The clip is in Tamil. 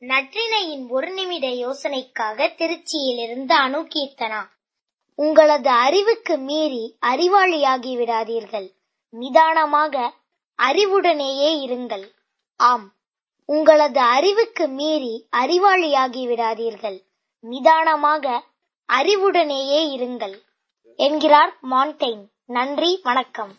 நற்றினையின் ஒரு நிமிட யோசனைக்காக திருச்சியிலிருந்து அணு கீர்த்தனா உங்களது அறிவுக்கு மீறி அறிவாளியாகி விடாதீர்கள். நிதானமாக அறிவுடனேயே இருங்கள். ஆம். உங்களது அறிவுக்கு மீறி அறிவாளியாகி விடாதீர்கள். நிதானமாக அறிவுடனேயே இருங்கள். என்கிறார் மான்டைன். நன்றி வணக்கம்.